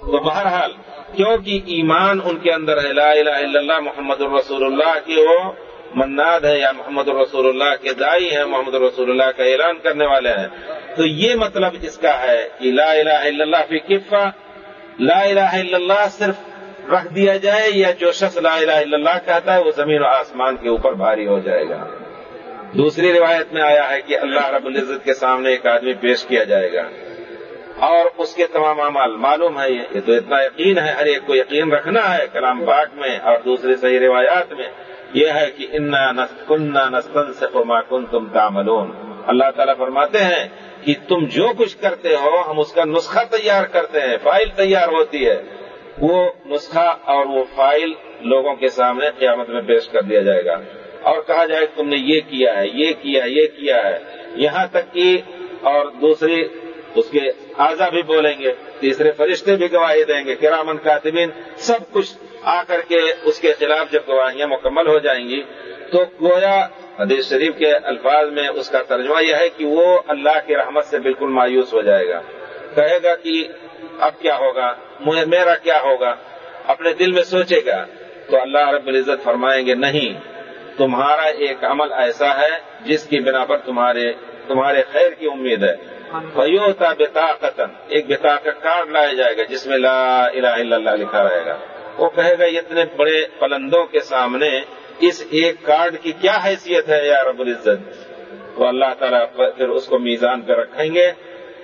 تو بہرحال، کیونکہ ایمان ان کے اندر ہے، لا الہ الا اللہ محمد الرسول اللہ کی وہ مناد ہے، یا محمد الرسول اللہ کے دائی ہیں، محمد الرسول اللہ کا اعلان کرنے والے ہیں۔ تو یہ مطلب اس کا ہے کہ لا الہ الا اللہ فی کفا لا الہ الا اللہ صرف رکھ دیا جائے، یا جو شخص لا الہ الا اللہ کہتا ہے، وہ زمین و آسمان کے اوپر بھاری ہو جائے گا۔ دوسری روایت میں آیا ہے کہ اللہ رب العزت کے سامنے ایک آدمی پیش کیا جائے گا۔ اور اس کے تمام اعمال معلوم ہے یہ تو اتنا یقین ہے، ہر ایک کو یقین رکھنا ہے کلام پاک میں اور دوسری صحیح روایات میں۔ یہ ہے کہ انا کنہ نستن سے کن تم تعملون۔ اللہ تعالیٰ فرماتے ہیں کہ تم جو کچھ کرتے ہو، ہم اس کا نسخہ تیار کرتے ہیں، فائل تیار ہوتی ہے۔ وہ نسخہ اور وہ فائل لوگوں کے سامنے قیامت میں پیش کر دیا جائے گا۔ اور کہا جائے کہ تم نے یہ کیا ہے، یہ کیا یہ کیا ہے۔ یہاں تک کہ اور دوسری اس کے آزا بھی بولیں گے، تیسرے فرشتے بھی گواہی دیں گے کرامن کاتبین، سب کچھ آ کر کے اس کے خلاف جب گواہیاں مکمل ہو جائیں گی، تو گویا حدیث شریف کے الفاظ میں اس کا ترجمہ یہ ہے کہ وہ اللہ کی رحمت سے بالکل مایوس ہو جائے گا۔ کہے گا کہ اب کیا ہوگا؟ میرا کیا ہوگا؟ اپنے دل میں سوچے گا۔ تو اللہ رب العزت فرمائیں گے، نہیں، تمہارا ایک عمل ایسا ہے جس کی بنا پر تمہارے تمہارے خیر کی امید ہے۔ فیوتا بتاقتن ایک بتا کارڈ لایا جائے گا، جس میں لا الہ الا اللہ لکھا رہے گا۔ وہ کہے گا اتنے بڑے پلندوں کے سامنے اس ایک کارڈ کی کیا حیثیت ہے یا رب العزت؟ تو اللہ تعالیٰ پھر اس کو میزان پہ رکھیں گے،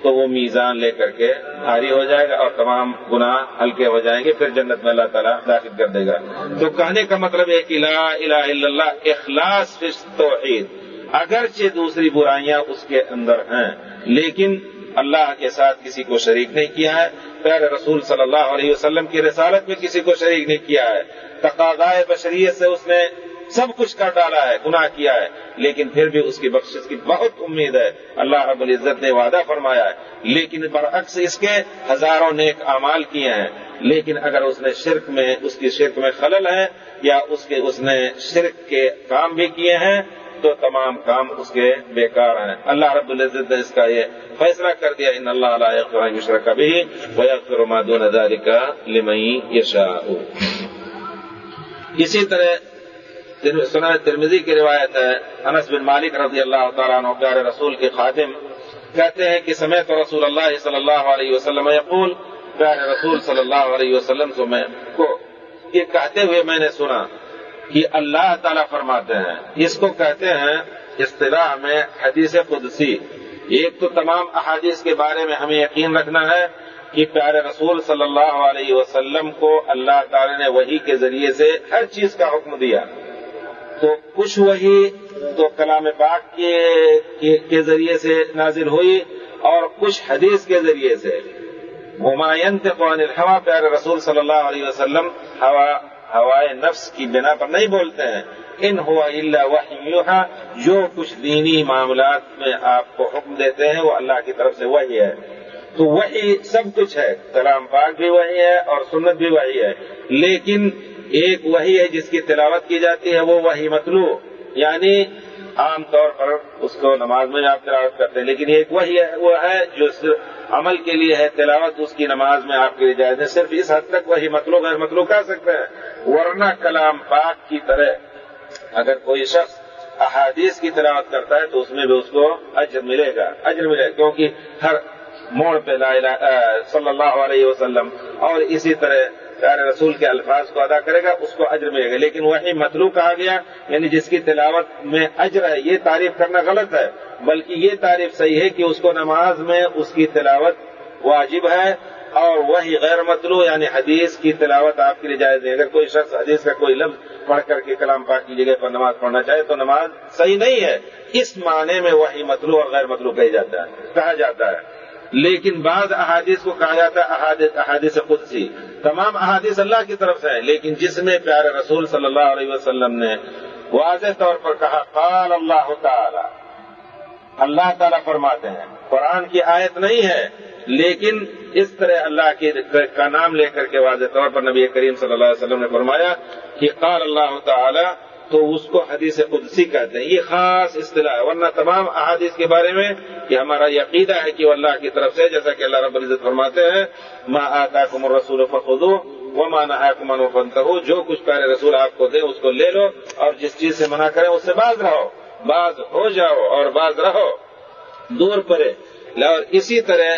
تو وہ میزان لے کر کے بھاری ہو جائے گا اور تمام گناہ ہلکے ہو جائیں گے، پھر جنت میں اللہ تعالیٰ داخل کر دے گا۔ تو کہنے کا مطلب ہے کہ لا الہ الا اللہ، اخلاص فی توحید اگرچہ دوسری برائیاں اس کے اندر ہیں، لیکن اللہ کے ساتھ کسی کو شریک نہیں کیا ہے۔ پیر رسول صلی اللہ علیہ وسلم کی رسالت میں کسی کو شریک نہیں کیا ہے۔ تقاضائے بشریت سے اس نے سب کچھ کر ڈالا ہے، گناہ کیا ہے۔ لیکن پھر بھی اس کی بخشش کی بہت امید ہے۔ اللہ رب العزت نے وعدہ فرمایا ہے۔ لیکن برعکس اس کے ہزاروں نیک اعمال کیے ہیں۔ لیکن اگر اس نے شرک میں، اس کی شرک میں خلل ہے، یا اس کے، اس نے شرک کے کام بھی کیے ہیں تو تمام کام اس کے بیکار ہیں۔ اللہ رب العزت نے اس کا یہ فیصلہ کر دیا ان اللہ علیہ مشرق کبھی وہ دون کا لمئی یشا اسی طرح سنن ترمزی کی روایت ہے، انس بن مالک رضی اللہ تعالیٰ عنہ، پیارے رسول کے خادم، کہتے ہیں کہ سمیت رسول اللہ صلی اللہ علیہ وسلم یقول، پیارے رسول صلی اللہ علیہ وسلم کو میں، کو، یہ کہتے ہوئے میں نے سنا کہ اللہ تعالیٰ فرماتے ہیں۔ اس کو کہتے ہیں اصطلاح میں حدیث قدسی۔ ایک تو تمام احادیث کے بارے میں ہمیں یقین رکھنا ہے کہ پیارے رسول صلی اللہ علیہ وسلم کو اللہ تعالی نے وہی کے ذریعے سے ہر چیز کا حکم دیا۔ تو کچھ وہی تو کلام پاک کے ذریعے سے نازل ہوئی اور کچھ حدیث کے ذریعے سے۔ ہمایون قوان الحوا پیارے رسول صلی اللہ علیہ وسلم، ہوا ہوائے نفس کی بنا پر نہیں بولتے ہیں۔ ان ہوا اللہ وحی جو کچھ دینی معاملات میں آپ کو حکم دیتے ہیں، وہ اللہ کی طرف سے وہی ہے۔ تو وہی سب کچھ ہے۔ کلام پاک بھی وہی ہے اور سنت بھی وہی ہے۔ لیکن ایک وہی ہے جس کی تلاوت کی جاتی ہے، وہ وہی مطلوب یعنی عام طور پر اس کو نماز میں آپ تلاوت کرتے ہیں۔ لیکن ایک وہی ہے، وہ ہے جو عمل کے لیے ہے تلاوت، اس کی نماز میں آپ کے لیے جائز ہے۔ صرف اس حد تک وہی مطلوب غیر مطلوب کر سکتے ہیں۔ ورنہ کلام پاک کی طرح اگر کوئی شخص احادیث کی تلاوت کرتا ہے تو اس میں بھی اس کو اجر ملے گا۔ اجر ملے گا، کیونکہ ہر موڑ پہ لا صلی اللہ علیہ وسلم اور اسی طرح پیارے رسول کے الفاظ کو ادا کرے گا، اس کو اجر ملے گا۔ لیکن وہی مطلوب کہا گیا یعنی جس کی تلاوت میں اجر ہے، یہ تعریف کرنا غلط ہے، بلکہ یہ تعریف صحیح ہے کہ اس کو نماز میں اس کی تلاوت واجب ہے اور وہی غیر مطلوع یعنی حدیث کی تلاوت آپ کے لیے جائز نہیں۔ اگر کوئی شخص حدیث کا کوئی لفظ پڑھ کر کے کلام پاک کی جگہ پر نماز پڑھنا چاہے تو نماز صحیح نہیں ہے۔ اس معنی میں وہی مطلوع اور غیر مطلوع کہی جاتا ہے، کہا جاتا ہے۔ لیکن بعض احادیث کو کہا جاتا ہے احادیث احادیث قدسی۔ تمام احادیث اللہ کی طرف سے ہیں، لیکن جس میں پیارے رسول صلی اللہ علیہ وسلم نے واضح طور پر کہا، قال اللہ تعالی۔ اللہ تعالیٰ فرماتے ہیں، قرآن کی آیت نہیں ہے، لیکن اس طرح اللہ کی کا نام لے کر کے واضح طور پر نبی کریم صلی اللہ علیہ وسلم نے فرمایا کہ قال اللہ تعالی، تو اس کو حدیث قدسی کہتے ہیں۔ یہ خاص اصطلاح ہے، ورنہ تمام احادیث کے بارے میں کہ ہمارا یقیدہ ہے کہ وہ اللہ کی طرف سے، جیسا کہ اللہ رب العزت فرماتے ہیں ماں آتا کمر رسول فخو وہ مانا ہے کمن و فنت ہو جو کچھ پیارے رسول آپ کو دے اس کو لے لو اور جس چیز سے منع کریں اس سے باز رہو، باز ہو جاؤ اور باز رہو۔ دور پڑے۔ اور اسی طرح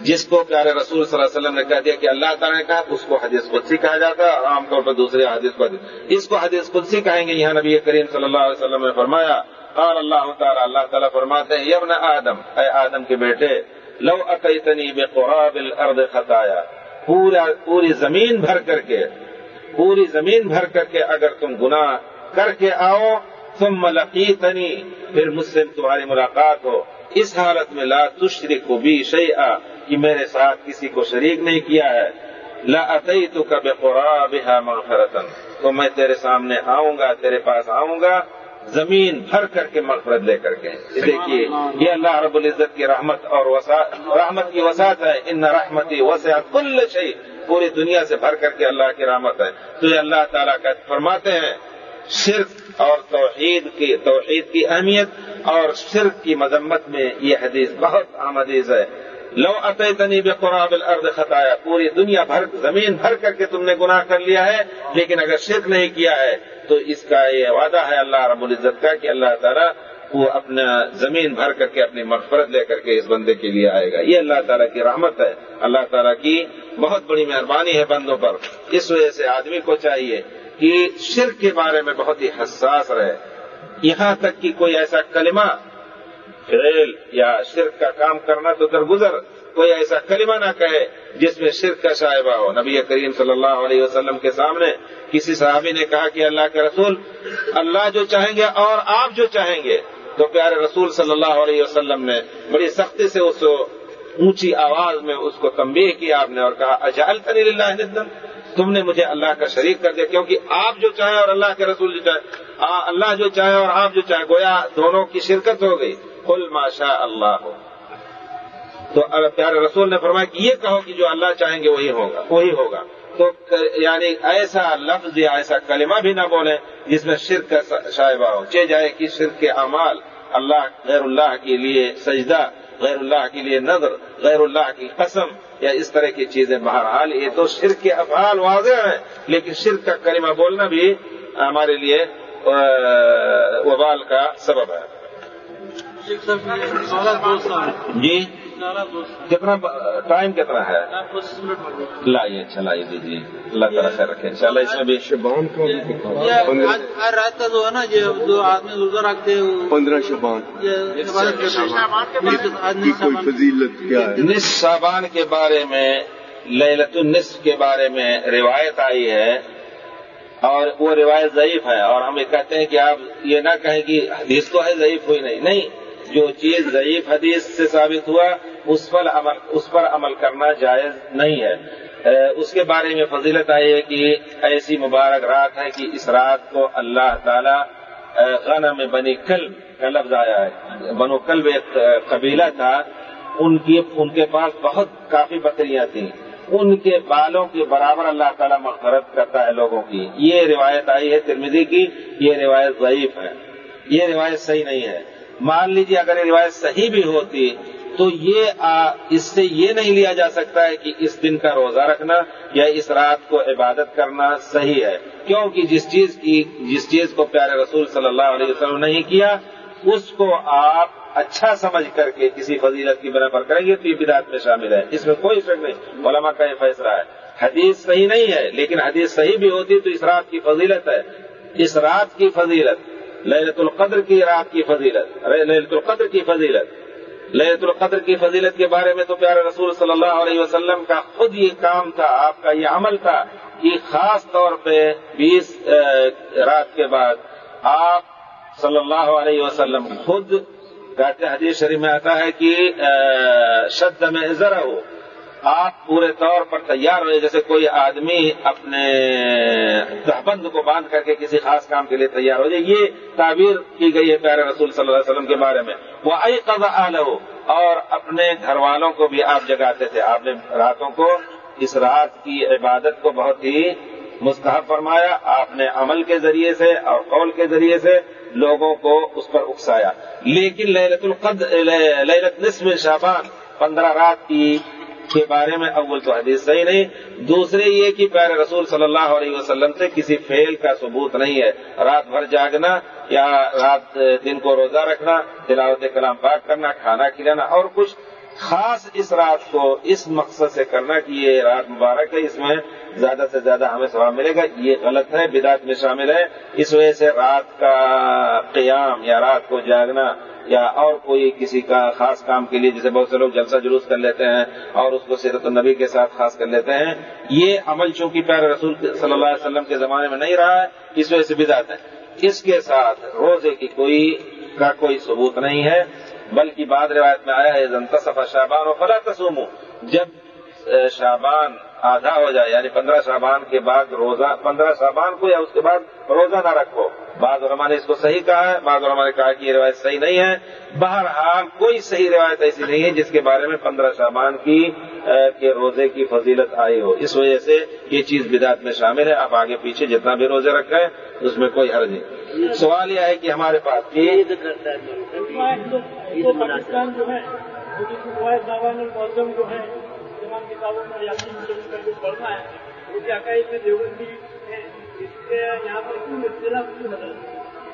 جس کو پیارے رسول صلی اللہ علیہ وسلم نے کہہ دیا کہ اللہ تعالیٰ نے کہا، اس کو حدیث قدسی کہا جاتا ہے عام طور پر دوسرے حدیث کو اس کو حدیث قدسی کہیں گے۔ یہاں نبی کریم صلی اللہ علیہ وسلم نے فرمایا اور اللہ تعالیٰ اللہ تعالیٰ فرماتے ہیں یبن آدم، اے آدم کے بیٹے، لو اقیتنی بے قراب الارض خطایا، پورا پوری زمین بھر کر کے، پوری زمین بھر کر کے اگر تم گناہ کر کے آؤ تم ملقیتنی پھر مجھ سے تمہاری ملاقات ہو۔ اس حالت میں لا تشرک بھی شیئا، کہ میرے ساتھ کسی کو شریک نہیں کیا ہے۔ لا تو کب قرآب مغفرتن تو میں تیرے سامنے آؤں گا، تیرے پاس آؤں گا زمین بھر کر کے مغفرت لے کر کے دیکھیے یہ اللہ رب العزت کی رحمت اور رحمت کی وسعت ہے۔ ان رحمتی وسعت کل شہی پوری دنیا سے بھر کر کے اللہ کی رحمت ہے۔ تو یہ اللہ تعالیٰ کا فرماتے ہیں شرک اور توحید کی توحید کی اہمیت اور شرک کی مذمت میں یہ حدیث بہت عام حدیث ہے۔ لو اتنی بے قرآب الارض خطایا پوری دنیا بھر، زمین بھر کر کے تم نے گناہ کر لیا ہے، لیکن اگر شرک نہیں کیا ہے، تو اس کا یہ وعدہ ہے اللہ رب العزت کا کہ اللہ تعالیٰ وہ اپنا زمین بھر کر کے اپنی مغفرت لے کر کے اس بندے کے لیے آئے گا۔ یہ اللہ تعالیٰ کی رحمت ہے۔ اللہ تعالیٰ کی بہت بڑی مہربانی ہے بندوں پر۔ اس وجہ سے آدمی کو چاہیے کہ شرک کے بارے میں بہت ہی حساس رہے۔ یہاں تک کہ کوئی ایسا کلمہ فیل یا شرک کا کام کرنا تو درگزر، کوئی ایسا کلمہ نہ کہے جس میں شرک کا شائبہ ہو۔ نبی کریم صلی اللہ علیہ وسلم کے سامنے کسی صحابی نے کہا کہ اللہ کے رسول، اللہ جو چاہیں گے اور آپ جو چاہیں گے۔ تو پیارے رسول صلی اللہ علیہ وسلم نے بڑی سختی سے اس اونچی آواز میں اس کو تنبیہ کیا۔ آپ نے اور کہا اجال تنی اللہ تم نے مجھے اللہ کا شریک کر دیا، کیونکہ آپ جو چاہیں اور اللہ کے رسول جو چاہیں۔ اللہ جو چاہے اور آپ جو چاہیں۔ گویا دونوں کی شرکت ہو گئی۔ کل ماشا اللہ۔ ہو تو پیارے رسول نے فرمایا کہ یہ کہو کہ جو اللہ چاہیں گے وہی ہوگا وہی ہوگا۔ تو یعنی ایسا لفظ یا ایسا کلمہ بھی نہ بولیں جس میں شرک کا شائبہ ہو۔ چے جائے کہ شرک کے اعمال اللہ، غیر اللہ کے لیے سجدہ، غیر اللہ کے لیے نظر، غیر اللہ کی قسم یا اس طرح کی چیزیں۔ بہرحال یہ تو شرک کے افعال واضح ہیں، لیکن شرک کا کلمہ بولنا بھی ہمارے لیے وبال کا سبب ہے۔ جی؟ کتنا ٹائم کتنا ہے؟ لائیے اچھا لائیے دیجیے اللہ تعالیٰ خیر رکھے ان شاء اللہ اس میں بھی شبان کو رات کا جو ہے نا جو آدمی روزہ رکھتے پندرہ شبان۔ کوئی فضیلت کیا ہے؟ نصف شابان کے بارے میں للت النصف کے بارے میں روایت آئی ہے اور وہ روایت ضعیف ہے اور ہم یہ کہتے ہیں کہ آپ یہ نہ کہیں کہ حدیث تو ہے ضعیف ہوئی نہیں۔ نہیں جو چیز ضعیف حدیث سے ثابت ہوا، اس پر عمل، اس پر عمل کرنا جائز نہیں ہے۔ اس کے بارے میں فضیلت آئی ہے کہ ایسی مبارک رات ہے کہ اس رات کو اللہ تعالی غنم میں بنی کلب کا لفظ آیا ہے۔ بنو کلب ایک قبیلہ تھا، ان کی، ان کے پاس بہت کافی بکریاں تھیں۔ ان کے بالوں کے برابر اللہ تعالیٰ مغفرت کرتا ہے لوگوں کی۔ یہ روایت آئی ہے ترمیدی کی، یہ روایت ضعیف ہے۔ یہ روایت صحیح نہیں ہے۔ مان لیجیے اگر یہ روایت صحیح بھی ہوتی تو یہ اس سے یہ نہیں لیا جا سکتا ہے کہ اس دن کا روزہ رکھنا یا اس رات کو عبادت کرنا صحیح ہے۔ کیونکہ جس چیز کی، جس چیز کو پیارے رسول صلی اللہ علیہ وسلم نہیں کیا، اس کو آپ اچھا سمجھ کر کے کسی فضیلت کی بنا پر کریں گے تو یہ بدعت میں شامل ہے۔ اس میں کوئی شک نہیں۔ علماء کا یہ فیصلہ ہے۔ حدیث صحیح نہیں ہے، لیکن حدیث صحیح بھی ہوتی تو اس رات کی فضیلت ہے۔ اس رات کی فضیلت۔ للت القدر کی رات کی فضیلت۔ للت القدر کی فضیلت۔ للت القدر کی فضیلت کے بارے میں تو پیارے رسول صلی اللہ علیہ وسلم کا خود یہ کام تھا، آپ کا یہ عمل تھا کہ خاص طور پہ بیس رات کے بعد آپ صلی اللہ علیہ وسلم خود حدیث شریف میں آتا ہے کہ شد میں ذرا ہو۔ آپ پورے طور پر تیار ہوئے جیسے کوئی آدمی اپنے تہبند کو باندھ کر کے کسی خاص کام کے لیے تیار ہو جائے، یہ تعبیر کی گئی ہے پیارے رسول صلی اللہ علیہ وسلم کے بارے میں۔ وہ ائی قضا ہو اور اپنے گھر والوں کو بھی آپ جگاتے تھے۔ آپ نے راتوں کو اس رات کی عبادت کو بہت ہی مستحب فرمایا۔ آپ نے عمل کے ذریعے سے اور قول کے ذریعے سے لوگوں کو اس پر اکسایا۔ لیکن للت القد للت نصف شابان پندرہ رات کی کے بارے میں اول تو حدیث صحیح نہیں، دوسرے یہ کہ پیارے رسول صلی اللہ علیہ وسلم سے کسی فیل کا ثبوت نہیں ہے۔ رات بھر جاگنا یا رات، دن کو روزہ رکھنا، تلاوت کلام پاک کرنا، کھانا کھلانا اور کچھ خاص اس رات کو اس مقصد سے کرنا کہ یہ رات مبارک ہے، اس میں زیادہ سے زیادہ ہمیں ثواب ملے گا، یہ غلط ہے، بدعت میں شامل ہے۔ اس وجہ سے رات کا قیام یا رات کو جاگنا یا اور کوئی کسی کا خاص کام کے لیے جسے بہت سے لوگ جلسہ جلوس کر لیتے ہیں اور اس کو سیرت النبی کے ساتھ خاص کر لیتے ہیں، یہ عمل چونکہ پیارے رسول صلی اللہ علیہ وسلم کے زمانے میں نہیں رہا ہے، اس وجہ سے بدعت ہے۔ اس کے ساتھ روزے کی کوئی کا کوئی ثبوت نہیں ہے، بلکہ بعد روایت میں آیا ہے شابان و فلا تسومو جب شابان آدھا ہو جائے یعنی پندرہ شابان کے بعد روزہ پندرہ شابان کو یا اس کے بعد روزہ نہ رکھو۔ بعض علماء نے اس کو صحیح کہا ہے بعض علماء نے کہا کہ یہ روایت صحیح نہیں ہے۔ بہرحال کوئی صحیح روایت ایسی نہیں ہے جس کے بارے میں پندرہ شابان کی کے روزے کی فضیلت آئی ہو۔ اس وجہ سے یہ چیز بدعت میں شامل ہے۔ آپ آگے پیچھے جتنا بھی روزے رکھیں اس میں کوئی حرج نہیں۔ سوال یہ ہے کہ ہمارے پاس جو ہے کتابوں میں پڑھنا ہے۔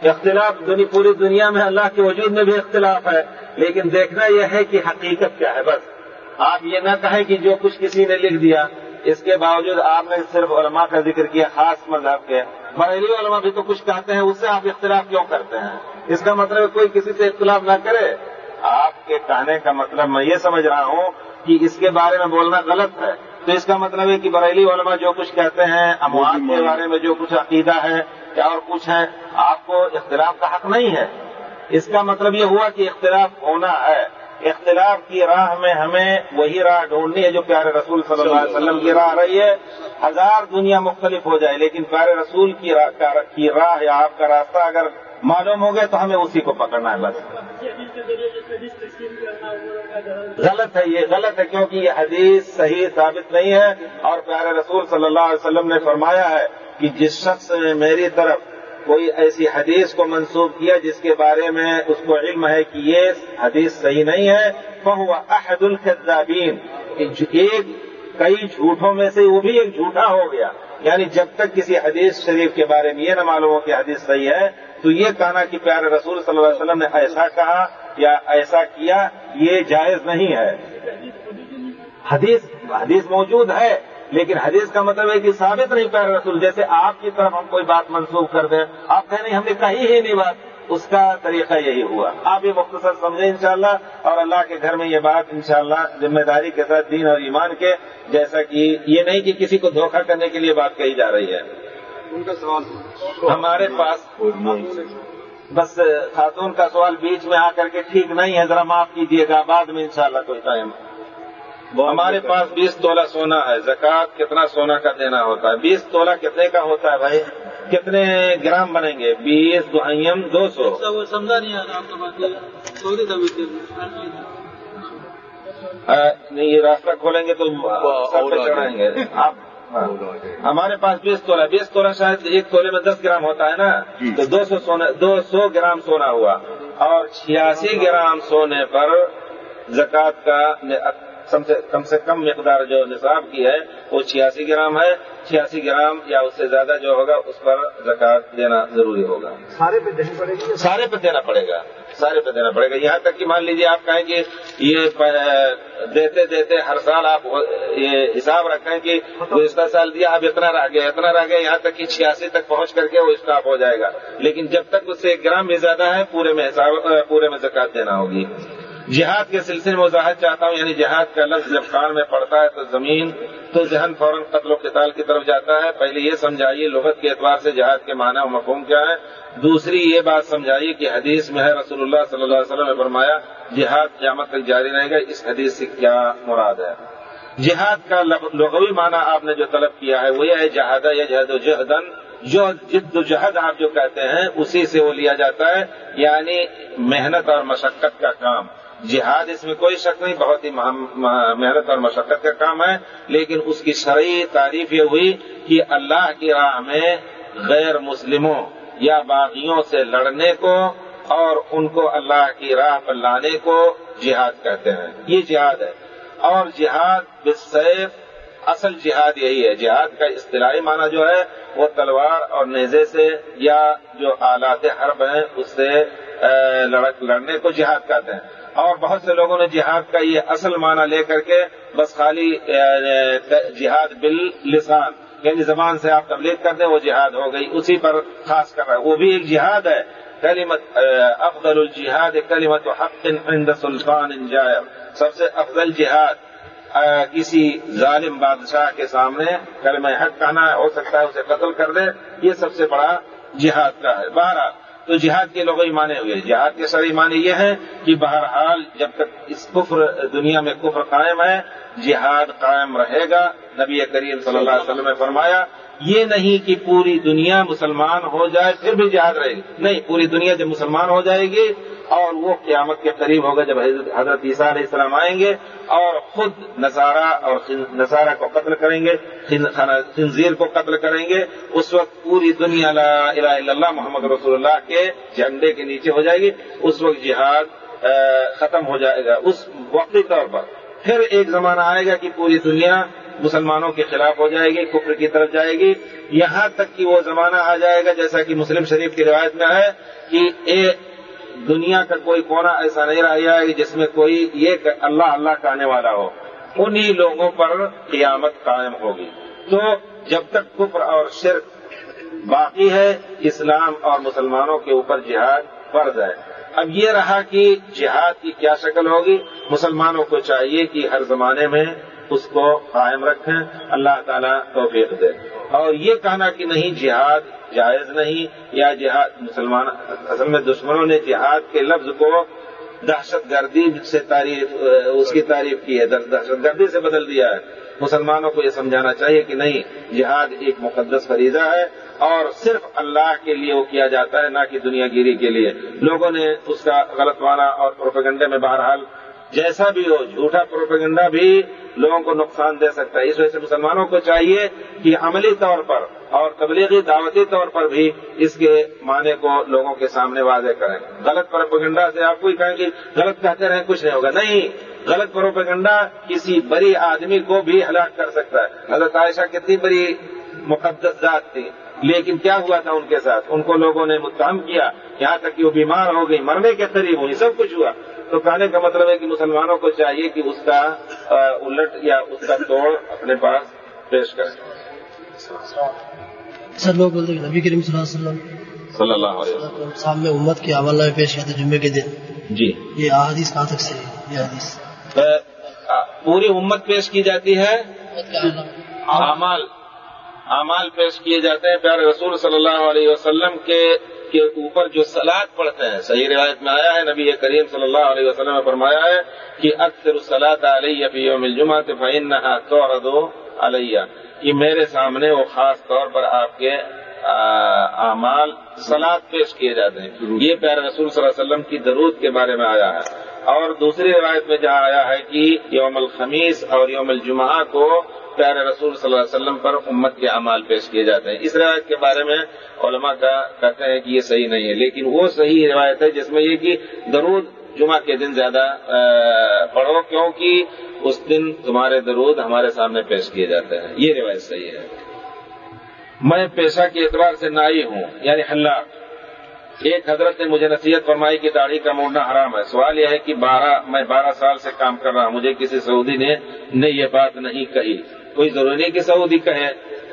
اختلاف یعنی پوری دنیا میں اللہ کے وجود میں بھی اختلاف ہے، لیکن دیکھنا یہ ہے کہ حقیقت کیا ہے بس۔ آپ یہ نہ کہیں کہ جو کچھ کسی نے لکھ دیا، اس کے باوجود آپ نے صرف علماء کا ذکر کیا، خاص مذہب کے۔ بریلی علماء بھی تو کچھ کہتے ہیں، اس سے آپ اختلاف کیوں کرتے ہیں؟ اس کا مطلب کوئی کسی سے اختلاف نہ کرے۔ آپ کے کہنے کا مطلب میں یہ سمجھ رہا ہوں کہ اس کے بارے میں بولنا غلط ہے۔ تو اس کا مطلب ہے کہ بریلی علماء جو کچھ کہتے ہیں، اموات کے بارے میں جو کچھ عقیدہ ہے یا اور کچھ ہے آپ کو اختلاف کا حق نہیں ہے۔ اس کا مطلب یہ ہوا کہ اختلاف ہونا ہے۔ اختلاف کی راہ میں ہمیں وہی راہ ڈھونڈنی ہے جو پیارے رسول صلی اللہ علیہ وسلم کی راہ رہی ہے۔ ہزار دنیا مختلف ہو جائے، لیکن پیارے رسول کی راہ یا آپ کا راستہ اگر معلوم ہو گئے تو ہمیں اسی کو پکڑنا ہے بس۔ غلط ہے یہ، غلط ہے کیونکہ یہ حدیث صحیح ثابت نہیں ہے۔ اور پیارے رسول صلی اللہ علیہ وسلم نے فرمایا ہے کہ جس شخص نے میری طرف کوئی ایسی حدیث کو منسوخ کیا جس کے بارے میں اس کو علم ہے کہ یہ حدیث صحیح نہیں ہے وہ عہد الخبین ایک کئی جھوٹوں میں سے وہ بھی ایک جھوٹا ہو گیا۔ یعنی جب تک کسی حدیث شریف کے بارے میں یہ نہ معلوم ہو کہ حدیث صحیح ہے، تو یہ کہنا کہ پیارے رسول صلی اللہ علیہ وسلم نے ایسا کہا یا ایسا کیا، یہ جائز نہیں ہے۔ حدیث حدیث موجود ہے، لیکن حدیث کا مطلب ہے کہ ثابت نہیں پیارے رسول، جیسے آپ کی طرف ہم کوئی بات منسوخ کر دیں، آپ کہیں نہیں، ہم نے کہی ہی نہیں بات۔ اس کا طریقہ یہی ہوا۔ آپ یہ مختصر سمجھیں انشاءاللہ اور اللہ کے گھر میں یہ بات انشاءاللہ ذمہ داری کے ساتھ دین اور ایمان کے جیسا کہ یہ نہیں کہ کسی کو دھوکہ کرنے کے لیے بات کہی جا رہی ہے۔ ان کا سوال ہمارے پاس بس خاتون کا سوال بیچ میں آ کر کے ٹھیک نہیں ہے ذرا معاف کیجیے گا بعد میں انشاءاللہ کوئی ٹائم ہمارے پاس بیس تولہ سونا ہے زکات کتنا سونا کا دینا ہوتا ہے؟ بیس تولہ کتنے کا ہوتا ہے بھائی؟ کتنے گرام بنیں گے؟ بیس دو دو سو۔ سمجھا نہیں نہیں یہ راستہ کھولیں گے تو چڑھائیں گے۔ آپ ہمارے پاس بیس تولہ بیس تولہ شاید ایک تولے میں دس گرام ہوتا ہے نا؟ تو دو سو سونا دو سو گرام سونا ہوا۔ اور چھیاسی گرام سونے پر زکات کا کم سے کم مقدار جو نصاب کی ہے وہ چھیاسی گرام ہے۔ چھیاسی گرام یا اس سے زیادہ جو ہوگا اس پر زکات دینا ضروری ہوگا۔ سارے پہ دینی پڑے گی سارے پہ دینا پڑے گا۔ سارے پہ دینا پڑے گا۔ یہاں تک کہ مان لیجیے آپ کہیں کہ یہ دیتے دیتے ہر سال آپ یہ حساب رکھیں کہ گزشتہ سال دیا اب اتنا رہ گیا اتنا رہ گیا یہاں تک کہ چھیاسی تک پہنچ کر کے وہ اسٹاپ ہو جائے گا۔ لیکن جب تک اس سے ایک گرام بھی زیادہ ہے پورے میں حساب پورے میں زکات دینا ہوگی۔ جہاد کے سلسلے میں وضاحت چاہتا ہوں یعنی جہاد کا لفظ جب کان میں پڑتا ہے تو زمین تو ذہن فوراً قتل و قتال کی طرف جاتا ہے۔ پہلے یہ سمجھائیے لغت کے اعتبار سے جہاد کے معنی و مفہوم کیا ہے۔ دوسری یہ بات سمجھائیے کہ حدیث میں ہے، رسول اللہ صلی اللہ علیہ وسلم نے فرمایا، جہاد قیامت تک جاری رہے گا، اس حدیث سے کیا مراد ہے؟ جہاد کا لغوی معنی آپ نے جو طلب کیا ہے، وہ یہ ہے، جہاد یا جہد و جہدن جو جد و جہد آپ جو کہتے ہیں، اسی سے وہ لیا جاتا ہے یعنی محنت اور مشقت کا کام۔ جہاد اس میں کوئی شک نہیں، بہت ہی محنت اور مشقت کا کام ہے، لیکن اس کی شرعی تعریف یہ ہوئی کہ اللہ کی راہ میں غیر مسلموں یا باغیوں سے لڑنے کو اور ان کو اللہ کی راہ پر لانے کو جہاد کہتے ہیں۔ یہ جہاد ہے۔ اور جہاد بسیف اصل جہاد یہی ہے۔ جہاد کا اصطلاحی معنی جو ہے، وہ تلوار اور نیزے سے یا جو آلات حرب ہیں، اس سے لڑنے کو جہاد کہتے ہیں۔ اور بہت سے لوگوں نے جہاد کا یہ اصل معنی لے کر کے بس خالی جہاد بال لسان یعنی زبان سے آپ تبلیغ کر دیں، وہ جہاد ہو گئی۔ اسی پر خاص کر رہا ہے۔ وہ بھی ایک جہاد ہے۔ کلیمت افضل الجہاد کلیمت حق عند سلطان جائر۔ سب سے افضل جہاد کسی ظالم بادشاہ کے سامنے کلمہ حق کہنا ہو سکتا ہے اسے قتل کر دے۔ یہ سب سے بڑا جہاد کا ہے۔ بہرحال تو جہاد کے لوگ مانے ہوئے۔ جہاد کے سر معنی یہ ہے کہ بہرحال جب تک اس کفر دنیا میں کفر قائم ہے، جہاد قائم رہے گا۔ نبی کریم صلی اللہ علیہ وسلم نے فرمایا یہ نہیں کہ پوری دنیا مسلمان ہو جائے پھر بھی جہاد رہے گی۔ نہیں، پوری دنیا جب مسلمان ہو جائے گی اور وہ قیامت کے قریب ہوگا جب حضرت عیسیٰ علیہ السلام آئیں گے اور خود نصارہ اور نصارہ کو قتل کریں گے خنزیر کو قتل کریں گے، اس وقت پوری دنیا لا الہ الا اللہ محمد رسول اللہ کے جھنڈے کے نیچے ہو جائے گی، اس وقت جہاد ختم ہو جائے گا۔ اس وقتی طور پر پھر ایک زمانہ آئے گا کہ پوری دنیا مسلمانوں کے خلاف ہو جائے گی، کفر کی طرف جائے گی۔ یہاں تک کہ وہ زمانہ آ جائے گا، جیسا کہ مسلم شریف کی روایت میں ہے کہ دنیا کا کوئی کونا ایسا نہیں رہ جائے گا جس میں کوئی یہ اللہ اللہ کہنے والا ہو۔ انہی لوگوں پر قیامت قائم ہوگی۔ تو جب تک کفر اور شرک باقی ہے، اسلام اور مسلمانوں کے اوپر جہاد فرض ہے۔ اب یہ رہا کہ جہاد کی کیا شکل ہوگی؟ مسلمانوں کو چاہیے کہ ہر زمانے میں اس کو قائم رکھیں اللہ تعالیٰ توفیق دے۔ اور یہ کہنا کہ نہیں، جہاد جائز نہیں، یا جہاد مسلمان اصل میں دشمنوں نے جہاد کے لفظ کو دہشت گردی سے تعریف، اس کی تعریف کی ہے، دہشت گردی سے بدل دیا ہے۔ مسلمانوں کو یہ سمجھانا چاہیے کہ نہیں، جہاد ایک مقدس فریضہ ہے اور صرف اللہ کے لیے وہ کیا جاتا ہے، نہ کہ دنیا گیری کے لیے۔ لوگوں نے اس کا غلط معنی اور پروپیگنڈے میں بہرحال جیسا بھی ہو، جھوٹا پروپیگنڈا بھی لوگوں کو نقصان دے سکتا ہے۔ اس وجہ سے مسلمانوں کو چاہیے کہ عملی طور پر اور تبلیغی دعوتی طور پر بھی اس کے معنی کو لوگوں کے سامنے واضح کریں۔ غلط پروپیگنڈا سے آپ کو ہی کہیں کہ غلط کہتے رہیں، کچھ نہیں ہوگا۔ نہیں، غلط پروپیگنڈا کسی بڑی آدمی کو بھی ہلاک کر سکتا ہے۔ حضرت عائشہ کتنی بڑی مقدس ذات تھی، لیکن کیا ہوا تھا ان کے ساتھ؟ ان کو لوگوں نے متہم کیا۔ یہاں تک کہ وہ بیمار ہو گئی، مرنے کے قریب ہوئی سب کچھ ہوا۔ تو کہنے کا مطلب ہے کہ مسلمانوں کو چاہیے کہ اس کا الٹ یا اس کا توڑ اپنے پاس پیش کریں۔ سر لوگ بولتے ہیں نبی کریم صلی اللہ علیہ وسلم صلی اللہ علیہ وسلم۔ سامنے امت کے حوالہ میں پیش کرتے جمعے کے دن۔ جی۔ یہ احادیث کہاں تک سے یہ حدیث۔ پوری امت پیش کی جاتی ہے۔ اعمال اعمال پیش کیے جاتے ہیں۔ پیارے رسول صلی اللہ علیہ وسلم کے کے اوپر جو سلاد پڑھتے ہیں، صحیح روایت میں آیا ہے، نبی کریم صلی اللہ علیہ وسلم نے فرمایا ہے کہ اکثر سلاد علیہ یوم الجمعہ فعین تو علیہ۔ کہ میرے سامنے وہ خاص طور پر آپ کے اعمال سلاد پیش کیے جاتے ہیں۔ یہ پیر رسول صلی اللہ علیہ وسلم کی درود کے بارے میں آیا ہے۔ اور دوسری روایت میں جہاں آیا ہے کہ یوم الخمیس اور یوم الجمعہ کو پیارے رسول صلی اللہ علیہ وسلم پر امت کے اعمال پیش کیے جاتے ہیں۔ اس روایت کے بارے میں علماء کا کہتے ہیں کہ یہ صحیح نہیں ہے، لیکن وہ صحیح روایت ہے جس میں یہ کہ درود جمعہ کے دن زیادہ پڑھو، کیونکہ اس دن تمہارے درود ہمارے سامنے پیش کیے جاتے ہیں۔ یہ روایت صحیح ہے۔ میں پیشہ کے اعتبار سے نائی ہوں یعنی حلاق۔ ایک حضرت نے مجھے نصیحت فرمائی کہ داڑھی کا موڑنا حرام ہے۔ سوال یہ ہے کہ بارہ میں بارہ سال سے کام کر رہا ہوں، مجھے کسی سعودی نے یہ بات نہیں کہی۔ کوئی ضروری نہیں کہ سعودی کہے۔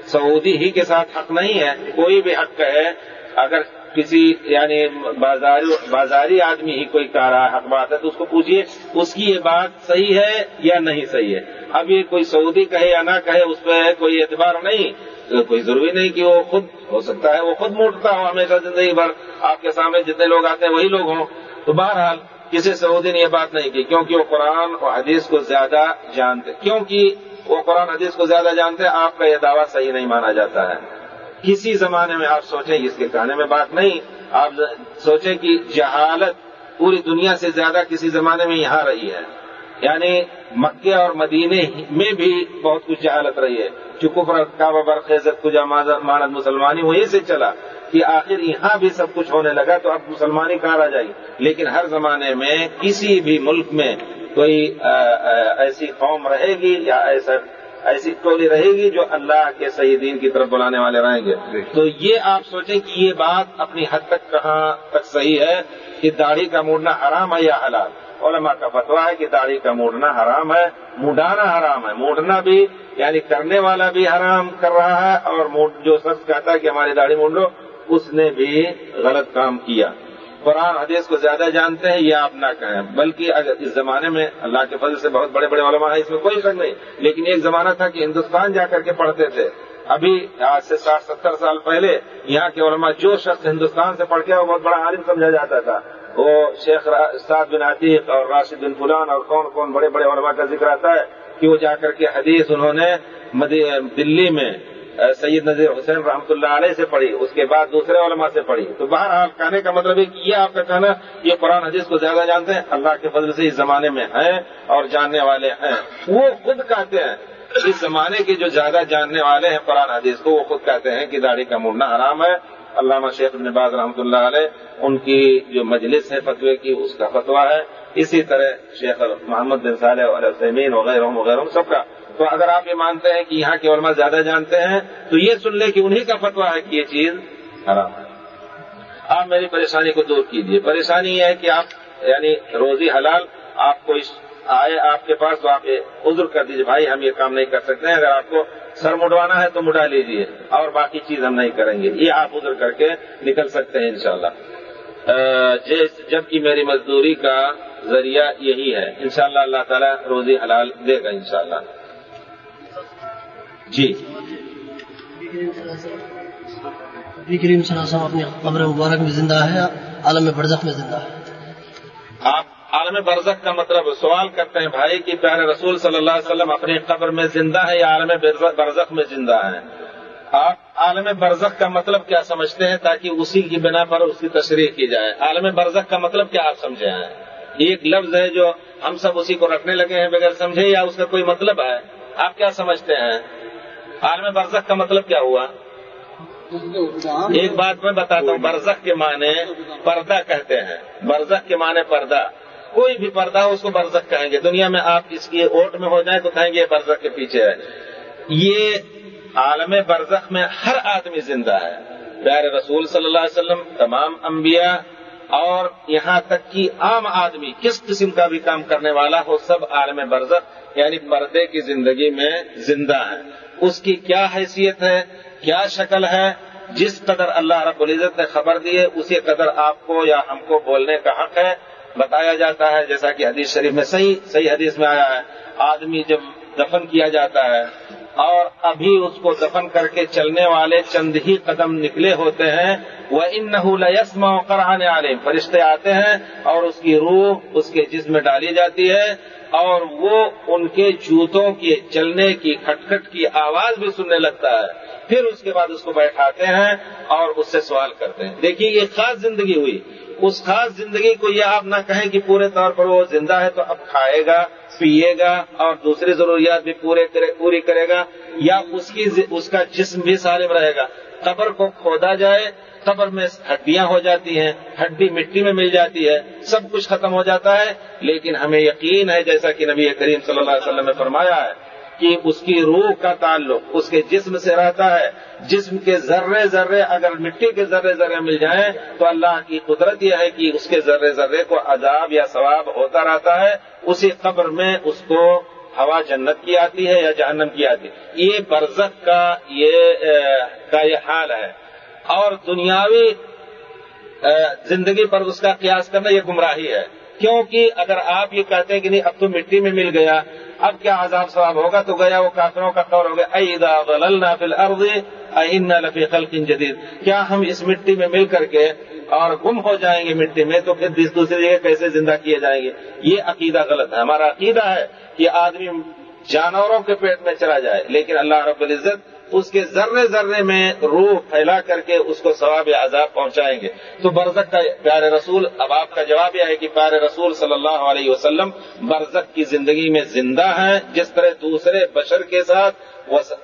سعودی ہی کے ساتھ حق نہیں ہے، کوئی بھی حق کہے۔ اگر کسی یعنی بازاری بازاری آدمی ہی کوئی کہہ رہا ہے حق بات ہے تو اس کو پوچھیے اس کی یہ بات صحیح ہے یا نہیں صحیح ہے؟ اب یہ کوئی سعودی کہے یا نہ کہے، اس پہ کوئی اعتبار نہیں۔ کوئی ضروری نہیں کہ وہ خود ہو سکتا ہے، وہ خود موٹتا ہو، ہمیشہ زندگی بھر آپ کے سامنے جتنے لوگ آتے ہیں وہی لوگ ہوں۔ تو بہرحال کسی سعودی نے یہ بات نہیں کی، کیونکہ وہ قرآن اور حدیث کو زیادہ جانتے کیونکہ وہ قرآن حدیث کو زیادہ جانتے ہیں، آپ کا یہ دعویٰ صحیح نہیں مانا جاتا ہے۔ کسی زمانے میں آپ سوچیں اس کے کہنے میں بات نہیں، آپ سوچیں کہ جہالت پوری دنیا سے زیادہ کسی زمانے میں یہاں رہی ہے۔ یعنی مکے اور مدینے میں بھی بہت کچھ جہالت رہی ہے۔ چکر کعبہ برخیزت کجا مانت مسلمانی وہیں سے چلا کہ آخر یہاں بھی سب کچھ ہونے لگا تو اب مسلمانی کہاں رہ جائے لیکن ہر زمانے میں کسی بھی ملک میں کوئی ایسی قوم رہے گی یا ایسا ایسی ٹولی رہے گی جو اللہ کے صحیح دین کی طرف بلانے والے رہیں گے۔ تو یہ آپ سوچیں کہ یہ بات اپنی حد تک کہاں تک صحیح ہے کہ داڑھی کا موڑنا حرام ہے یا حلال؟ علماء کا فتوا ہے کہ داڑھی کا موڑنا حرام ہے موڈانا حرام ہے۔ موڑنا بھی یعنی کرنے والا بھی حرام کر رہا ہے اور جو شخص کہتا ہے کہ ہماری داڑھی موڑ لو، اس نے بھی غلط کام کیا۔ قرآن حدیث کو زیادہ جانتے ہیں، یہ آپ نہ کہیں۔ بلکہ اگر اس زمانے میں اللہ کے فضل سے بہت بڑے بڑے علماء ہیں، اس میں کوئی شک نہیں۔ لیکن ایک زمانہ تھا کہ ہندوستان جا کر کے پڑھتے تھے۔ ابھی آج سے ساٹھ ستر سال پہلے یہاں کے علماء، جو شخص ہندوستان سے پڑھ کے وہ بہت بڑا عالم سمجھا جاتا تھا۔ وہ شیخ استاد بن عتیق اور راشد بن فلان اور کون کون بڑے بڑے علماء کا ذکر آتا ہے کہ وہ جا کر کے حدیث انہوں نے دلی میں سید نذیر حسین رحمۃ اللہ علیہ سے پڑھی، اس کے بعد دوسرے علماء سے پڑھی۔ تو بہرحال کہنے کا مطلب ہے کہ یہ آپ کا کہنا، یہ قرآن حدیث کو زیادہ جانتے ہیں، اللہ کے فضل سے اس زمانے میں ہیں اور جاننے والے ہیں۔ وہ خود کہتے ہیں، اس زمانے کے جو زیادہ جاننے والے ہیں قرآن حدیث کو، وہ خود کہتے ہیں کہ داڑھی کا مڑنا حرام ہے علامہ شیخ ابن باز رحمۃ اللہ علیہ، ان کی جو مجلس ہے، فتوے کی، اس کا فتویٰ ہے۔ اسی طرح شیخ محمد بن صالح علیہ سمین وغیرہ وغیرہ سب کا۔ تو اگر آپ یہ مانتے ہیں کہ یہاں کے علماء زیادہ جانتے ہیں، تو یہ سن لیں کہ انہی کا فتویٰ ہے کہ یہ چیز حرام ہے۔ آپ میری پریشانی کو دور کیجیے پریشانی یہ ہے کہ آپ یعنی روزی حلال، آپ کو اس آئے، آپ کے پاس تو آپ عذر کر دیجیے بھائی ہم یہ کام نہیں کر سکتے ہیں، اگر آپ کو سر مڈوانا ہے تو مڈا لیجیے اور باقی چیز ہم نہیں کریں گے۔ یہ آپ عذر کر کے نکل سکتے ہیں انشاءاللہ۔ جبکہ میری مزدوری کا ذریعہ یہی ہے، انشاءاللہ اللہ تعالیٰ روزی حلال دے گا انشاءاللہ۔ جی۔ کریم صلی اللہ علیہ وسلم اپنی قبر مبارک میں زندہ ہے، عالم برزخ میں زندہ ہے۔ عالم برزخ کا مطلب سوال کرتے ہیں بھائی کہ پیارے رسول صلی اللہ علیہ وسلم اپنی قبر میں زندہ ہے یا عالم برزخ میں زندہ ہے آپ عالم برزخ کا مطلب کیا سمجھتے ہیں تاکہ اسی کی بنا پر اس کی تشریح کی جائے؟ عالم برزخ کا مطلب کیا آپ سمجھے ہیں؟ ایک لفظ ہے جو ہم سب اسی کو رکھنے لگے ہیں بغیر سمجھے یا اس کا کوئی مطلب ہے؟ آپ کیا سمجھتے ہیں؟ عالم برزخ کا مطلب کیا ہوا؟ ایک بات میں بتاتا ہوں، برزخ کے معنی پردہ کہتے ہیں۔ برزخ کے معنی پردہ۔ کوئی بھی پردہ ہو اس کو برزخ کہیں گے۔ دنیا میں آپ اس کی اوٹ میں ہو جائیں تو کہیں گے یہ برزخ کے پیچھے ہے۔ یہ عالم برزخ میں ہر آدمی زندہ ہے۔ پیارے رسول صلی اللہ علیہ وسلم، تمام انبیاء اور یہاں تک کہ عام آدمی، کس قسم کا بھی کام کرنے والا ہو، سب عالم برزخ یعنی پردے کی زندگی میں زندہ ہے اس کی کیا حیثیت ہے، کیا شکل ہے، جس قدر اللہ رب العزت نے خبر دی ہے، اسی قدر آپ کو یا ہم کو بولنے کا حق ہے۔ بتایا جاتا ہے، جیسا کہ حدیث شریف میں صحیح صحیح حدیث میں آیا ہے، آدمی جب دفن کیا جاتا ہے اور ابھی اس کو دفن کر کے چلنے والے چند ہی قدم نکلے ہوتے ہیں وہ ان نحولسم کرانے والے فرشتے آتے ہیں اور اس کی روح اس کے جسم میں ڈالی جاتی ہے اور وہ ان کے جوتوں کی چلنے کی، کھٹکھٹ کی آواز بھی سننے لگتا ہے۔ پھر اس کے بعد اس کو بیٹھاتے ہیں اور اس سے سوال کرتے ہیں۔ دیکھیے یہ خاص زندگی ہوئی۔ اس خاص زندگی کو یہ آپ نہ کہیں کہ پورے طور پر وہ زندہ ہے تو اب کھائے گا، پیے گا اور دوسری ضروریات بھی پورے کرے، پوری کرے گا، یا اس کی اس کا جسم بھی سالم رہے گا۔ قبر کو کھودا جائے، قبر میں ہڈیاں ہو جاتی ہیں، ہڈی مٹی میں مل جاتی ہے، سب کچھ ختم ہو جاتا ہے، لیکن ہمیں یقین ہے، جیسا کہ نبی کریم صلی اللہ علیہ وسلم نے فرمایا ہے کہ اس کی روح کا تعلق، اس کے جسم سے رہتا ہے۔ جسم کے ذرے ذرے اگر مٹی کے ذرے ذرے مل جائیں تو اللہ کی قدرت یہ ہے کہ اس کے ذرے ذرے کو عذاب یا ثواب ہوتا رہتا ہے۔ اسی قبر میں اس کو ہوا جنت کی آتی ہے یا جہنم کی آتی ہے۔ یہ برزخ کا یہ کا یہ حال ہے۔ اور دنیاوی زندگی پر اس کا قیاس کرنا یہ گمراہی ہے۔ کیونکہ اگر آپ یہ کہتے ہیں کہ نہیں، اب تو مٹی میں مل گیا، اب کیا عذاب ثواب ہوگا؟ تو گیا وہ کافروں کا طور ہو گیا فی الارض اینا لفی خلق جدید. کیا ہم اس مٹی میں مل کر کے اور گم ہو جائیں گے مٹی میں؟ تو پھر دوسری جگہ کیسے زندہ کیے جائیں گے؟ یہ عقیدہ غلط ہے۔ ہمارا عقیدہ ہے کہ آدمی جانوروں کے پیٹ میں چلا جائے، لیکن اللہ رب العزت اس کے ذرے ذرے میں روح پھیلا کر کے اس کو ثواب عذاب پہنچائیں گے۔ تو برزق کا پیارے رسول، اب آپ کا جواب یہ ہے کہ پیارے رسول صلی اللہ علیہ وسلم برزق کی زندگی میں زندہ ہیں، جس طرح دوسرے بشر کے ساتھ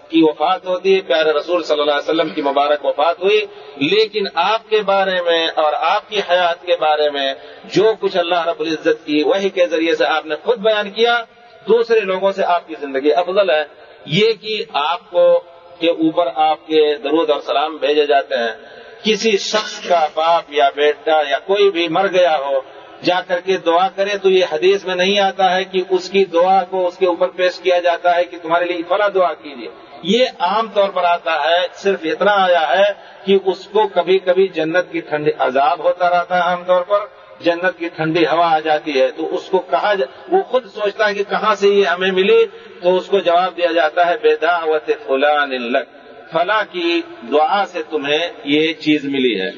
کی وفات ہوتی ہے پیارے رسول صلی اللہ علیہ وسلم کی مبارک وفات ہوئی۔ لیکن آپ کے بارے میں اور آپ کی حیات کے بارے میں جو کچھ اللہ رب العزت کی وہی کے ذریعے سے آپ نے خود بیان کیا، دوسرے لوگوں سے آپ کی زندگی افضل ہے۔ یہ کہ آپ کو کے اوپر آپ کے درود اور سلام بھیجے جاتے ہیں۔ کسی شخص کا باپ یا بیٹا یا کوئی بھی مر گیا ہو، جا کر کے دعا کرے تو یہ حدیث میں نہیں آتا ہے کہ اس کی دعا کو اس کے اوپر پیش کیا جاتا ہے کہ تمہارے لیے فلا دعا کیجیے۔ یہ عام طور پر آتا ہے، صرف اتنا آیا ہے کہ اس کو کبھی کبھی جنت کی ٹھنڈی عذاب ہوتا رہتا ہے عام طور پر۔ جنت کی ٹھنڈی ہوا آ جاتی ہے تو اس کو کہا جا... وہ خود سوچتا ہے کہ کہاں سے یہ ہمیں ملی تو اس کو جواب دیا جاتا ہے بے دعوت فلان لک۔ فلاں کی دعا سے تمہیں یہ چیز ملی ہے۔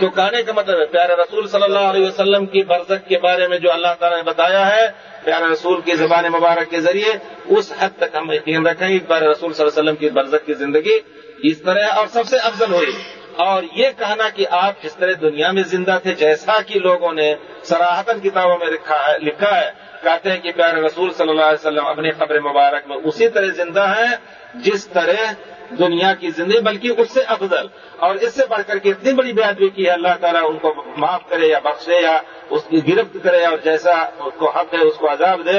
تو کہنے کا مطلب ہے پیارے رسول صلی اللہ علیہ وسلم کی برزق کے بارے میں جو اللہ تعالیٰ نے بتایا ہے پیارے رسول کی زبان مبارک کے ذریعے اس حد تک ہم یقین رکھیں پیارے رسول صلی اللہ علیہ وسلم کی برزق کی زندگی اس طرح اور سب سے افضل ہوئی۔ اور یہ کہنا کہ آپ جس طرح دنیا میں زندہ تھے جیسا کہ لوگوں نے سراہتن کتابوں میں لکھا ہے کہتے ہیں کہ پیارے رسول صلی اللہ علیہ وسلم اپنی خبر مبارک میں اسی طرح زندہ ہیں جس طرح دنیا کی زندگی بلکہ اس سے افضل۔ اور اس سے بڑھ کر کے اتنی بڑی بے ادبی کی ہے اللہ تعالیٰ ان کو معاف کرے یا بخشے یا اس کی گرفت کرے اور جیسا اس کو حق ہے اس کو عذاب دے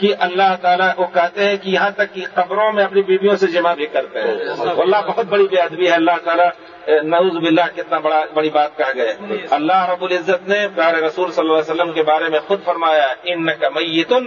کہ اللہ تعالیٰ کو کہتے ہیں کہ یہاں تک کہ قبروں میں اپنی بیویوں سے جمع بھی کرتے ہیں۔ اللہ بہت بڑی بے ادبی ہے اللہ تعالیٰ نعوذ باللہ کتنا بڑا بڑی بات کہا گیا اللہ رب العزت نے پیارے رسول صلی اللہ علیہ وسلم کے بارے میں خود فرمایا ان کا میتن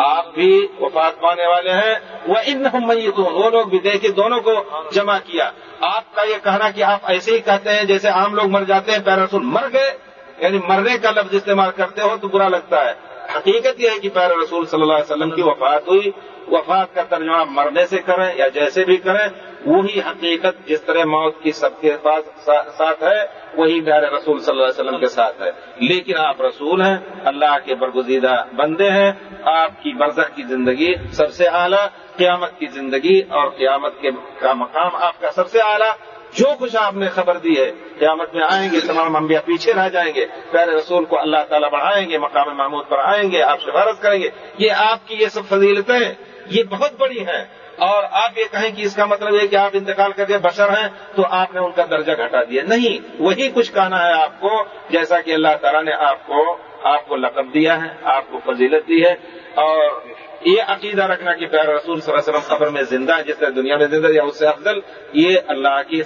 آپ بھی وفات پانے والے ہیں وہ ان میتون وہ لوگ بھی دیکھے دونوں کو جمع کیا۔ آپ کا یہ کہنا کہ آپ ایسے ہی کہتے ہیں جیسے عام لوگ مر جاتے ہیں پیارے رسول مر گئے یعنی مرنے کا لفظ استعمال کرتے ہو تو برا لگتا ہے۔ حقیقت یہ ہے کہ پیارے رسول صلی اللہ علیہ وسلم کی وفات ہوئی۔ وفات کا ترجمہ مرنے سے کریں یا جیسے بھی کریں وہی حقیقت جس طرح موت کی سب کے پاس ساتھ ہے، وہی پیارے رسول صلی اللہ علیہ وسلم کے ساتھ ہے۔ لیکن آپ رسول ہیں، اللہ کے برگزیدہ بندے ہیں، آپ کی برزخ کی زندگی سب سے اعلیٰ، قیامت کی زندگی اور قیامت کے کا مقام آپ کا سب سے اعلیٰ۔ جو کچھ آپ نے خبر دی ہے، قیامت میں آئیں گے، تمام انبیاء پیچھے رہ جائیں گے۔ پیارے رسول کو اللہ تعالیٰ بڑھائیں گے، مقام محمود پر آئیں گے، آپ سفارت کریں گے۔ یہ آپ کی یہ سب فضیلتیں، یہ بہت بڑی ہیں۔ اور آپ یہ کہیں کہ اس کا مطلب یہ کہ آپ انتقال کر کے بشر ہیں تو آپ نے ان کا درجہ گھٹا دیا۔ نہیں، وہی کچھ کہنا ہے آپ کو، جیسا کہ اللہ تعالیٰ نے آپ کو آپ کو لقب دیا ہے، آپ کو فضیلت دی ہے۔ اور یہ عقیدہ رکھنا کہ پیارے رسول صلی اللہ علیہ وسلم قبر میں زندہ ہے جس طرح دنیا میں زندہ یا اس سے افضل، یہ اللہ کی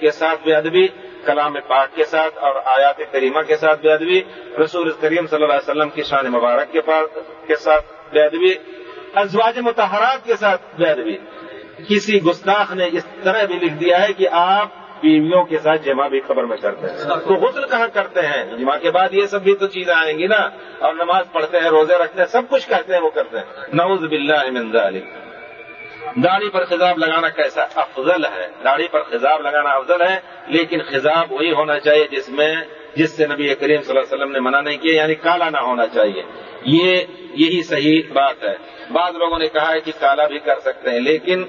کے ساتھ بے ادبی، کلام پاک کے ساتھ اور آیات کریمہ کے ساتھ بے ادبی، رسول کریم صلی اللہ علیہ وسلم کی شان مبارک کے پاس کے ساتھ بے ادبی ازواج متحرات کے ساتھ بے ادبی کسی گستاخ نے اس طرح بھی لکھ دیا ہے کہ آپ بیویوں کے ساتھ جمع بھی خبر میں کرتے ہیں۔ تو غسل کہاں کرتے ہیں؟ جمع کے بعد یہ سب بھی تو چیزیں آئیں گی نا۔ اور نماز پڑھتے ہیں، روزے رکھتے ہیں، سب کچھ کرتے ہیں، وہ کرتے ہیں۔ نوز باللہ من ذالک۔ داڑھی پر خضاب لگانا کیسا افضل ہے؟ داڑھی پر خضاب لگانا افضل ہے، لیکن خضاب وہی ہونا چاہیے جس میں جس سے نبی کریم صلی اللہ علیہ وسلم نے منع نہیں کیا یعنی کالا نہ ہونا چاہیے۔ یہ، یہی صحیح بات ہے۔ بعض لوگوں نے کہا ہے کہ کالا بھی کر سکتے ہیں، لیکن،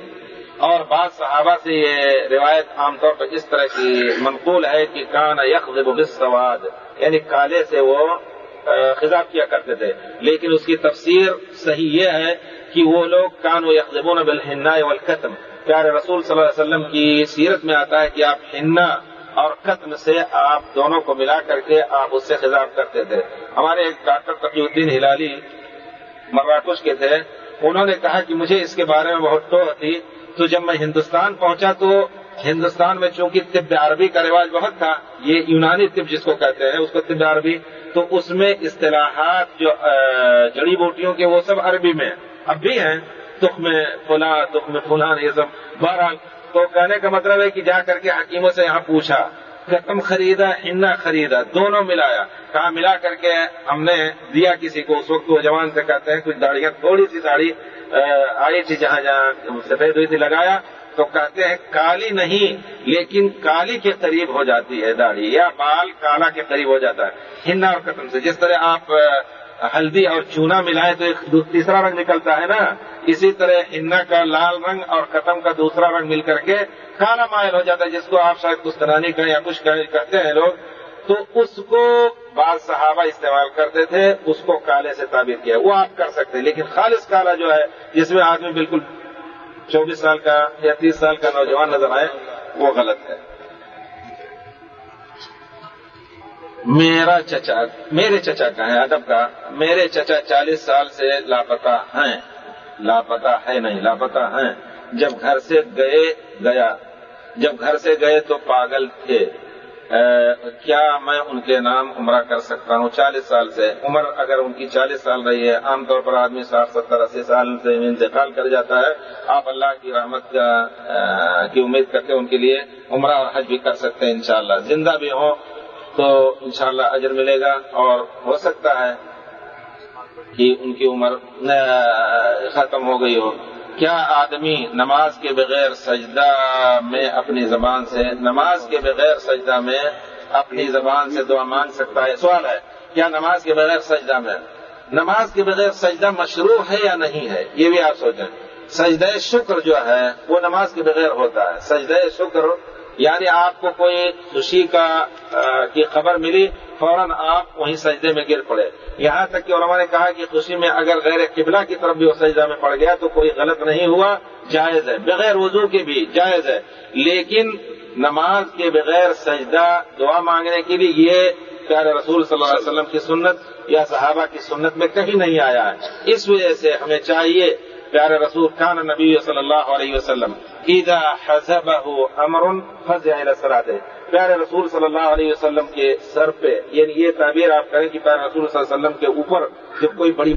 اور بعض صحابہ سے یہ روایت عام طور پر اس طرح کی منقول ہے کہ کان یخ بالسواد یعنی کالے سے وہ خضاب کیا کرتے تھے۔ لیکن اس کی تفسیر صحیح یہ ہے کہ وہ لوگ کان و یخبون بالحنا والقتم پیارے رسول صلی اللہ علیہ وسلم کی سیرت میں آتا ہے کہ آپ ہنا اور قتم سے آپ دونوں کو ملا کر کے آپ اس سے خضاب کرتے تھے۔ ہمارے ایک ڈاکٹر تقی الدین ہلالی مراکش کے تھے۔ انہوں نے کہا کہ مجھے اس کے بارے میں بہت ٹوہ تھی۔ تو جب میں ہندوستان پہنچا تو ہندوستان میں چونکہ طب عربی کا رواج بہت تھا، یہ یونانی طب جس کو کہتے ہیں، اس کو طب عربی، تو اس میں اصطلاحات جو جڑی بوٹیوں کے وہ سب عربی میں اب بھی ہیں۔ تخم فلاں تخم فلان یہ سب۔ بہرحال تو کہنے کا مطلب ہے کہ جا کر کے حکیموں سے یہاں پوچھا قتم خریدا ہنا خریدا، دونوں ملایا۔ کہا، ملا کر کے ہم نے دیا کسی کو۔ اس وقت وہ جوان سے کہتے ہیں، کچھ داڑیاں، تھوڑی سی داڑھی آئی تھی جہاں جہاں سفید ہوئی تھی لگایا۔ تو کہتے ہیں، کالی نہیں، لیکن کالی کے قریب ہو جاتی ہے داڑھی، یا بال کالا کے قریب ہو جاتا ہے۔ ہنا اور قتم سے۔ جس طرح آپ ہلدی اور چونا ملائے تو ایک تیسرا رنگ نکلتا ہے نا؟ اسی طرح ہنا کا لال رنگ اور ختم کا دوسرا رنگ مل کر کے کالا مائل ہو جاتا ہے، جس کو آپ شاید کسترانی کہیں یا کچھ کہتے ہیں لوگ۔ تو اس کو بعض صحابہ استعمال کرتے تھے، اس کو کالے سے تعبیر کیا۔ وہ آپ کر سکتے ہیں، لیکن خالص کالا جو ہے، جس میں آدمی بالکل چوبیس سال کا یا تیس سال کا نوجوان نظر آئے، وہ غلط ہے۔ میرا چچا، میرے چچا کا ہے، ادب کا۔ میرے چچا چالیس سال سے لاپتہ ہیں۔ لاپتہ ہے نہیں، لاپتہ ہیں۔ جب گھر سے گئے، گیا۔ جب گھر سے گئے تو پاگل تھے۔ کیا میں ان کے نام عمرہ کر سکتا ہوں؟ چالیس سال سے۔ عمر اگر ان کی چالیس سال رہی ہے، عام طور پر آدمی ساٹھ، ستر، اسی سال سے انتقال کر جاتا ہے۔ آپ اللہ کی رحمت کی امید کرتے ان کے لیے عمرہ اور حج بھی کر سکتے ہیں انشاءاللہ۔ زندہ بھی ہوں۔ تو انشاءاللہ اجر ملے گا اور ہو سکتا ہے کہ ان کی عمر ختم ہو گئی ہو۔ کیا آدمی نماز کے بغیر سجدہ میں اپنی زبان سے، نماز کے بغیر سجدہ میں اپنی زبان سے دعا مانگ سکتا ہے؟ سوال ہے، کیا نماز کے بغیر سجدہ میں؟ نماز کے بغیر سجدہ مشروع ہے یا نہیں ہے؟ یہ بھی آپ سوچیں۔ سجدہ شکر جو ہے، وہ نماز کے بغیر ہوتا ہے۔ سجدہ شکر یعنی آپ کو کوئی خوشی کا آ، کی خبر ملی فوراً آپ وہیں سجدے میں گر پڑے۔ یہاں تک کہ علماء نے کہا کہ خوشی میں اگر غیر قبلہ کی طرف بھی وہ سجدہ میں پڑ گیا تو کوئی غلط نہیں ہوا جائز ہے۔ بغیر وضو کے بھی جائز ہے۔ لیکن نماز کے بغیر سجدہ دعا مانگنے کے لیے یہ پیارے رسول صلی اللہ علیہ وسلم کی سنت یا صحابہ کی سنت میں کہیں نہیں آیا ہے۔ اس وجہ سے ہمیں چاہیے پیارے رسول خان نبی صلی اللہ علیہ وسلم اذا حزبه امر فزع الى صلاته. پیارے رسول صلی اللہ علیہ وسلم کے سر پہ یعنی یہ تعبیر آپ کریں کہ پیارے رسول صلی اللہ علیہ وسلم کے اوپر جب کوئی بڑی